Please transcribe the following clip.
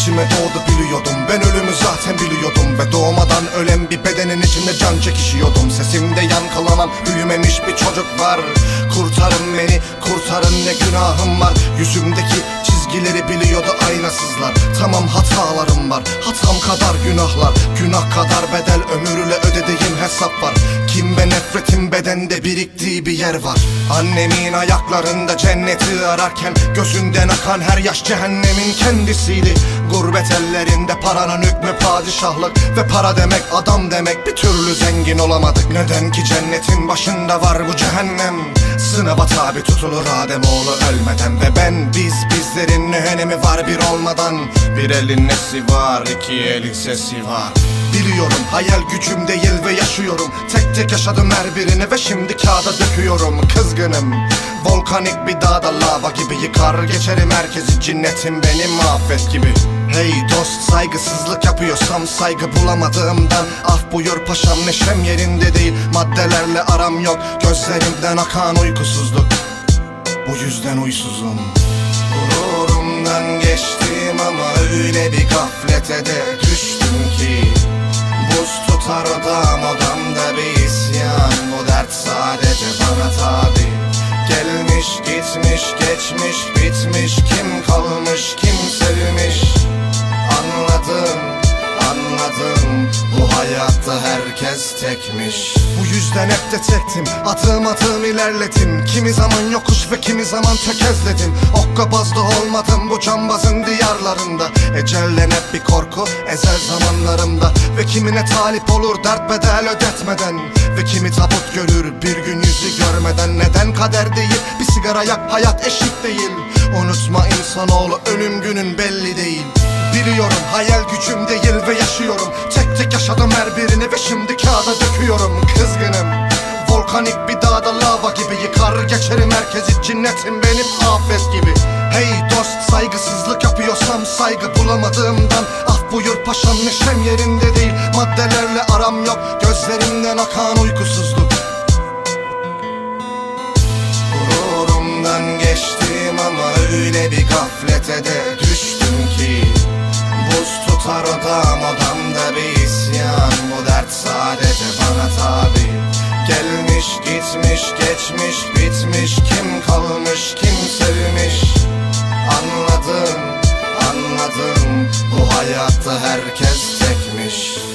içime doğdu biliyordum. Ben ölümü zaten biliyordum Ve doğmadan ölen bir bedenin içinde can çekişiyordum. Sesimde yankılanan büyümemiş bir çocuk var. Kurtarın beni kurtarın ne günahım var. Yüzümdeki çizgileri biliyordu aynasızlar. Tamam hatalarım var hatam kadar günahlar. Günah kadar yer var. Annemin ayaklarında cenneti ararken Gözünden akan her yaş cehennemin kendisiydi. Gurbet ellerinde paranın hükmü padişahlık Ve para demek adam demek. Bir türlü zengin olamadık. Neden ki cennetin başında var bu cehennem? Sınava tabi tutulur Ademoğlu ölmeden Ve ben biz bizlerin ne önemi var bir olmadan? Bir elin nesi var iki elin sesi var Biliyorum. Hayal gücüm değil ve yaşıyorum. Tek tek yaşadım her birini ve şimdi kağıda döküyorum. Kızgınım. Volkanik bir dağda lava gibi yıkar. Geçerim herkesi cinnetim benim affet gibi. Hey dost saygısızlık yapıyorsam saygı bulamadığımdan. Af buyur paşam neşem yerinde değil. Maddelerle aram yok Gözlerimden akan uykusuzluk. Bu yüzden uysuzum. Gururumdan geçtim ama öyle bir gaflete de düştüm Tutar odam odamda bir isyan. Bu dert sadece bana tabi. Gelmiş gitmiş geçmiş bitmiş. Kim kalmış kim sevmiş? Anladım anladım. Bu hayatta herkes tekmiş. Bu yüzden hep de tektim Adım adım ilerledim. Kimi zaman yokuş ve kimi zaman tökezledim. Okkabazda olmadım bu cambazın diyarlarında. Ecelden hep bir korku ezel zamanlarımda kimine talip olur dert bedel ödetmeden. Ve kimi tabut görür bir gün yüzü görmeden. Neden kader değil? Bir sigara yak hayat eşit değil. Unutma insanoğlu ölüm günün belli değil. Biliyorum hayal gücüm değil ve yaşıyorum. Tek tek yaşadım her birini ve şimdi kağıda döküyorum. Kızgınım. Volkanik bir dağda lava gibi yıkar geçerim herkesi. Cinnetim benim afet gibi. Hey dost saygısızlık yapıyorsam saygı bulamadığımdan. Af buyur paşam neşem yerinde yok. Gözlerimden akan uykusuzluk. Gururumdan geçtim ama öyle bir gaflete de düştüm ki. Buz tutar odam odamda bir isyan. Bu dert sadece bana tabi. Gelmiş gitmiş geçmiş bitmiş. Kim kalmış kim sevmiş? Anladım anladım. Bu hayatta herkes tekmiş